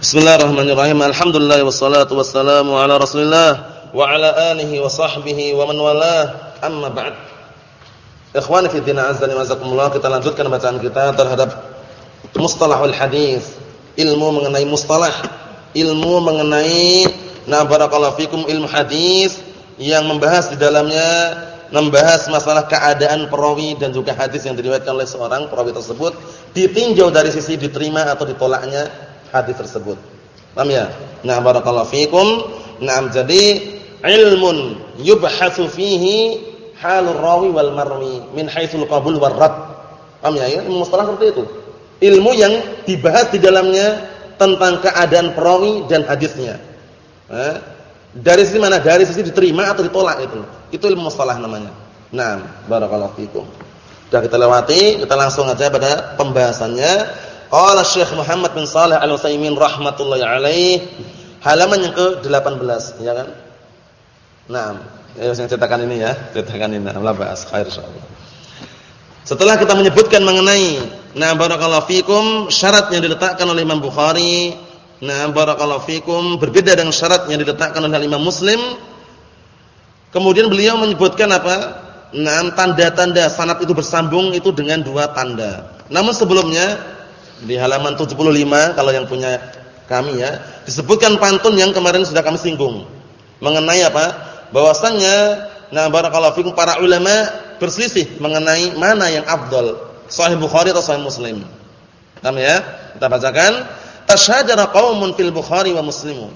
Bismillahirrahmanirrahim. Alhamdulillah wassalatu wassalamu ala Rasulillah wa ala alihi wa sahbihi wa man walah. Amma ba'd. Ikhwani fi din azza wa jazakumullah, kita lanjutkan bacaan kita terhadap mustalahul hadis, ilmu mengenai mustalah, ilmu mengenai na barakallahu fikum ilmu hadis yang membahas di dalamnya membahas masalah keadaan perawi dan juga hadis yang diriwayatkan oleh seorang perawi tersebut ditinjau dari sisi diterima atau ditolaknya hadis tersebut. Paham ya? Nah, barakallahu fikum. Nah, jadi ilmun yubhatsu fihi halur rawi wal marwi min haitsul qabul war rad. Paham ya? Ini mustalah seperti itu. Ilmu yang dibahas di dalamnya tentang keadaan perawi dan hadisnya. Eh? Dari sisi mana? Dari sisi diterima atau ditolak itu. Itu ilmu mustalah namanya. Nah, barakallahu fikum. Sudah kita lewati, kita langsung aja pada pembahasannya. Qala Syekh Muhammad bin Shalih Al-Utsaimin rahmatullahi alaih halaman yang ke-18 ya kan? Naam. Ya yang cetakan ini ya, cetakan ini. Allah bahas khair insyaallah. Setelah kita menyebutkan mengenai nah barakallahu fikum syarat yang diletakkan oleh Imam Bukhari, nah barakallahu fikum berbeda dengan syarat yang diletakkan oleh Imam Muslim. Kemudian beliau menyebutkan apa? Nah, tanda-tanda sanad itu bersambung itu dengan dua tanda. Namun sebelumnya di halaman 75 kalau yang punya kami ya, disebutkan pantun yang kemarin sudah kami singgung. Mengenai apa? Bahwasannya nah barakallahu fikum para ulama berselisih mengenai mana yang afdal, sahih Bukhari atau sahih Muslim. Paham ya? Kita bacakan, tasyajara qaumun fil Bukhari wa Muslim.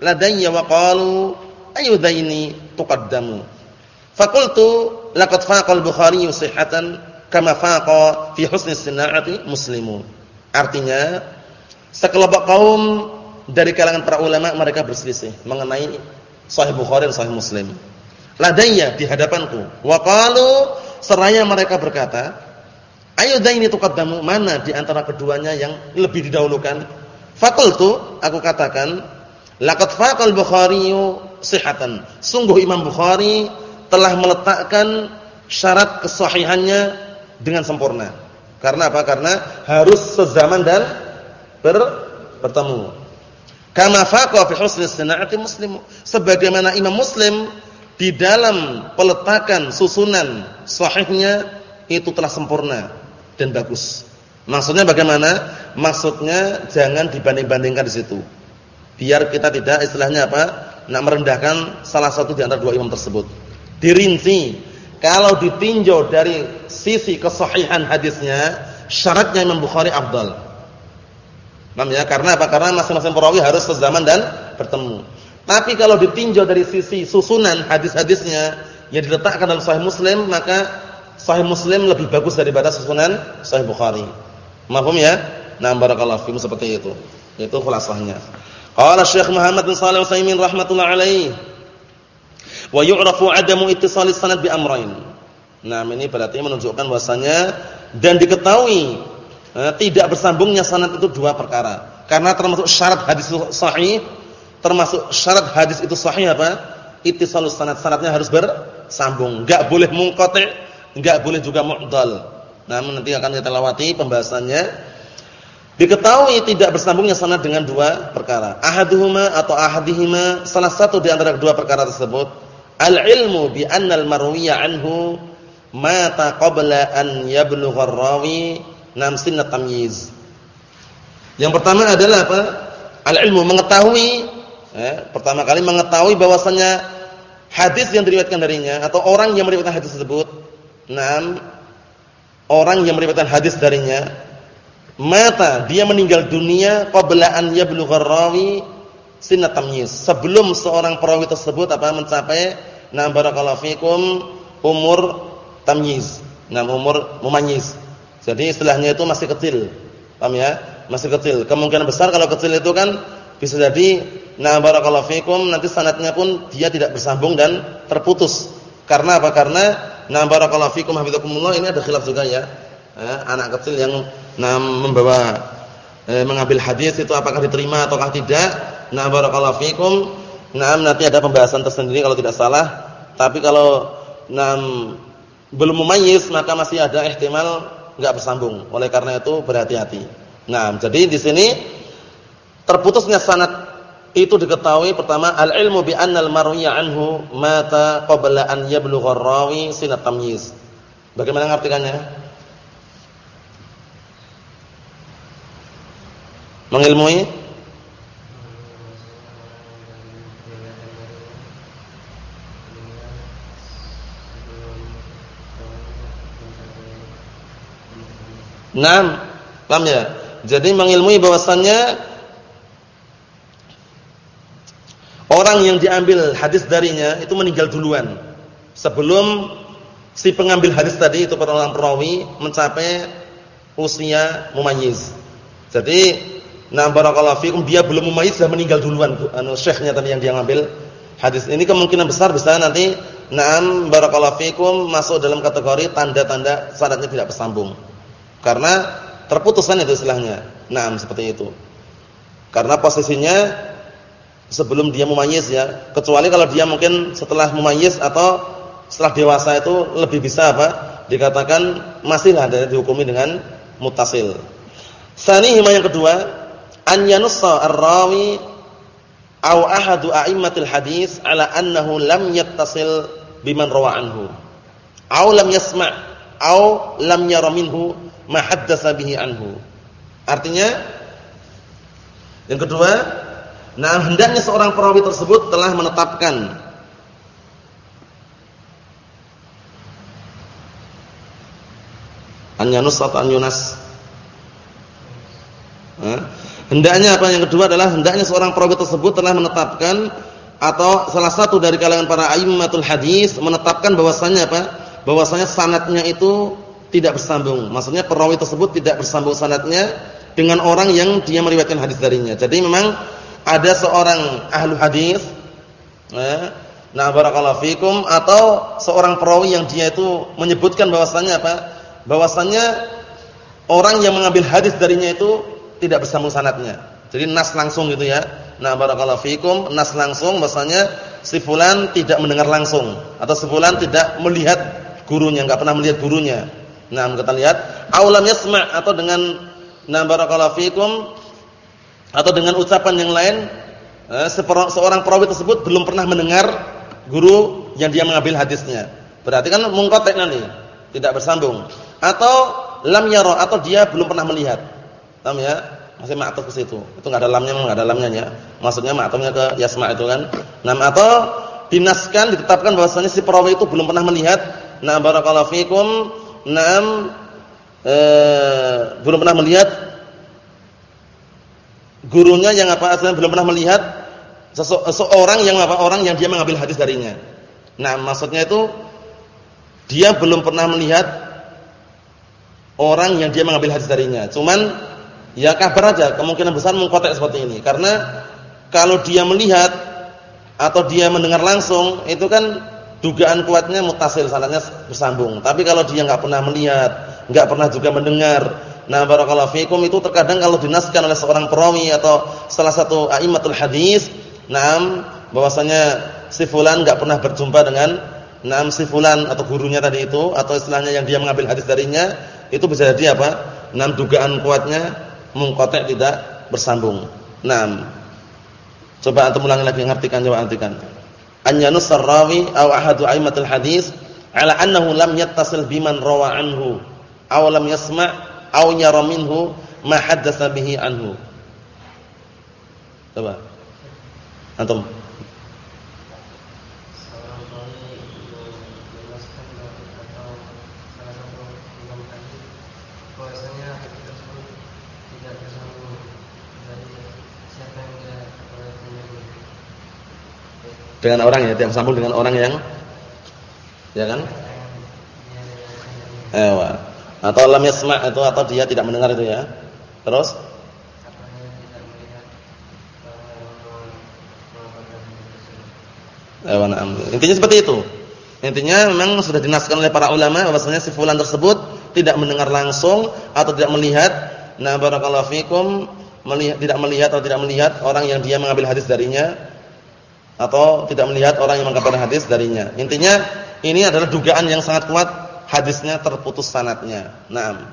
Ladayya wa qalu ayyudaini tuqaddamu. Fakultu laqad faqal Bukhari sihhatan kama faqa fi husni sina'ati Muslimu. Artinya sekelompok kaum dari kalangan para ulama mereka berselisih mengenai Sahih Bukhari dan Sahih Muslim. Ladayya di hadapanku. Wa qalu seraya mereka berkata, "Ayo daini tuqaddamu mana di antara keduanya yang lebih didahulukan?" Fakultu aku katakan, "Laqad faqal Bukhari sihatan." Sungguh Imam Bukhari telah meletakkan syarat kesahihannya dengan sempurna. Karena apa? Karena harus sezaman dan ber, bertemu. Kama faqa fi husni sana'ati muslim. Sebagaimana Imam Muslim di dalam peletakan susunan sahihnya itu telah sempurna dan bagus. Maksudnya bagaimana? Maksudnya jangan dibanding-bandingkan di situ. Biar kita tidak istilahnya apa? Nak merendahkan salah satu di antara dua imam tersebut. Dirinci kalau ditinjau dari sisi kesahihan hadisnya, syaratnya Imam Bukhari afdal. Paham ya? Karena apa? Karena masing-masing perawi harus sezaman dan bertemu. Tapi kalau ditinjau dari sisi susunan hadis-hadisnya yang diletakkan dalam Sahih Muslim, maka Sahih Muslim lebih bagus daripada susunan Sahih Bukhari. Mahfum ya? Nah, barakallahu fiikum seperti itu. Itu khulasahnya. Qala Syekh Muhammad bin Shalih Al-Utsaimin rahimatullah alaihi Wa yu'rafu 'adamu ittisalis sanad bi amrayn. Nah, ini berarti menunjukkan bahwasanya dan diketahui eh, tidak bersambungnya sanad itu dua perkara. Karena termasuk syarat hadis sahih, termasuk syarat hadis itu sahih apa? Ittisalus sanad. Sanadnya harus bersambung, enggak boleh munqati', enggak boleh juga mu'dal. Namun nanti akan kita lewati pembahasannya. Diketahui tidak bersambungnya sanad dengan dua perkara. Ahaduhuma atau ahadihima salah satu di antara kedua perkara tersebut Al-ilmu bi anna al-marwiya anhu mata qabla an yablugha ar-rawi nam sinna tamyiz. Yang pertama adalah apa? Al-ilmu mengetahui eh, pertama kali mengetahui bahwasanya hadis yang diriwayatkan darinya atau orang yang meriwayatkan hadis tersebut nam orang yang meriwayatkan hadis darinya mata dia meninggal dunia qabla an yablugha ar-rawi sinna tamyiz. Sebelum seorang perawi tersebut apa mencapai na barakallahu fikum umur tamyiz. Nah, umur memayyiz. Jadi istilahnya itu masih kecil. Paham ya? Masih kecil. Kemungkinan besar kalau kecil itu kan bisa jadi na barakallahu fikum nanti sanatnya pun dia tidak bersambung dan terputus. Karena apa? Karena na barakallahu fikum hafizakumullah ini ada khilaf juga ya. Eh, anak kecil yang nah, membawa eh, mengambil hadis itu apakah diterima ataukah tidak Nah barakallahu fikum. Nah nanti ada pembahasan tersendiri kalau tidak salah. Tapi kalau nah, belum memayis maka masih ada ihtimal enggak bersambung. Oleh karena itu berhati-hati. Nah, jadi di sini terputusnya sanad itu diketahui pertama al-ilmu bi annal marwiya anhu mata qabla an yablugha ar-rawi sinat tamyiz. Bagaimana ngartikannya? Mengilmui Naam, paham ya? Jadi mengilmui bahwasannya Orang yang diambil hadis darinya itu meninggal duluan sebelum si pengambil hadis tadi itu orang perawi mencapai usia mumayyiz. Jadi, nah barakallahu fikum dia belum mumayyiz sudah meninggal duluan anu syekhnya tadi yang dia ngambil hadis. Ini kemungkinan besar bisa nanti na'am barakallahu fikum masuk dalam kategori tanda-tanda syaratnya tidak bersambung. Karena terputusan itu istilahnya. Naam seperti itu. Karena posisinya sebelum dia mumayyiz ya. Kecuali kalau dia mungkin setelah mumayyiz atau setelah dewasa itu lebih bisa apa? Dikatakan masihlah ada dihukumi dengan mutasil. Sani hima yang kedua, an yanussa ar-rawi aw ahadu a'immatil hadis ala annahu lam yattasil biman rawa anhu. Aw lam yasma' aw lam yara minhu ma anhu. Artinya yang kedua Nah, hendaknya seorang perawi tersebut telah menetapkan An-Yanus atau An-Yunas. Hendaknya apa yang kedua adalah hendaknya seorang perawi tersebut telah menetapkan atau salah satu dari kalangan para aimmatul hadis menetapkan bahwasannya apa? Bahwasanya sanatnya itu tidak bersambung. Maksudnya perawi tersebut tidak bersambung sanatnya dengan orang yang dia meriwayatkan hadis darinya. Jadi memang ada seorang ahlu hadis eh, nah barakallahu fikum atau seorang perawi yang dia itu menyebutkan bahwasannya apa? Bahwasannya orang yang mengambil hadis darinya itu tidak bersambung sanatnya. Jadi nas langsung gitu ya. Nah barakallahu fikum nas langsung bahwasanya si fulan tidak mendengar langsung atau si fulan tidak melihat gurunya, enggak pernah melihat gurunya. Nah, kita lihat aulam yasma' atau dengan nah barakallahu fikum atau dengan ucapan yang lain eh, seorang perawi tersebut belum pernah mendengar guru yang dia mengambil hadisnya. Berarti kan mungkotek nanti, tidak bersambung. Atau lam yara atau dia belum pernah melihat. Paham ya? Masih ma'tuf ke situ. Itu enggak ada lamnya, enggak ada lamnya ya. Maksudnya ma'tufnya ke yasma itu kan. Nah, atau dinaskan ditetapkan bahwasanya si perawi itu belum pernah melihat. Nah, barakallahu fikum. Naam eh, belum pernah melihat gurunya yang apa aslinya belum pernah melihat seseorang yang apa orang yang dia mengambil hadis darinya. Nah, maksudnya itu dia belum pernah melihat orang yang dia mengambil hadis darinya. Cuman ya kabar aja, kemungkinan besar mengkotek seperti ini. Karena kalau dia melihat atau dia mendengar langsung, itu kan dugaan kuatnya mutasil sanadnya bersambung. Tapi kalau dia nggak pernah melihat, nggak pernah juga mendengar, Nah, barakallahu fikum itu terkadang kalau dinaskan oleh seorang perawi atau salah satu a'immatul hadis, nam bahwasanya si fulan enggak pernah berjumpa dengan nam si fulan atau gurunya tadi itu atau istilahnya yang dia mengambil hadis darinya, itu bisa jadi apa? Nam dugaan kuatnya mungkotek tidak bersambung. Nam. Coba antum ulangi lagi ngartikan coba artikan. An yanus rawi aw ahadu a'immatul hadis ala annahu lam yattasil biman rawa anhu aw lam yasma' au yara minhu ma haddatsa bihi anhu. Coba. Antum. Dengan orang ya, tidak sambung dengan orang yang ya kan? Ewa. Atau lam yasma' itu atau dia tidak mendengar itu ya. Terus? Intinya seperti itu. Intinya memang sudah dinaskan oleh para ulama bahwasanya si fulan tersebut tidak mendengar langsung atau tidak melihat nah barakallahu fikum melihat tidak melihat atau tidak melihat orang yang dia mengambil hadis darinya atau tidak melihat orang yang mengambil hadis darinya. Intinya ini adalah dugaan yang sangat kuat hadisnya terputus sanatnya. Naam.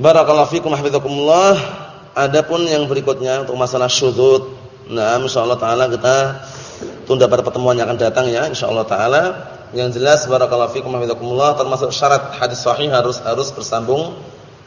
Barakallahu fikum hafizakumullah. adapun yang berikutnya untuk masalah syudzud, nah insyaallah taala kita tunda pada pertemuan yang akan datang ya insyaallah taala. Yang jelas barakallahu fikum hafizakumullah termasuk syarat hadis sahih harus harus bersambung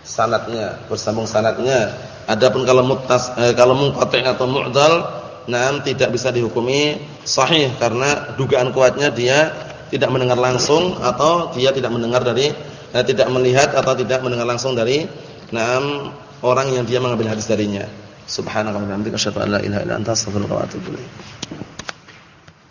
sanatnya, bersambung sanatnya. Adapun kalau muttas eh, kalau munqati' atau mu'dal, nah tidak bisa dihukumi sahih karena dugaan kuatnya dia tidak mendengar langsung atau dia tidak mendengar dari eh, tidak melihat atau tidak mendengar langsung dari enam orang yang dia mengambil hadis darinya. Subhanallah wa asyhadu an la ilaha illa anta astaghfiruka wa.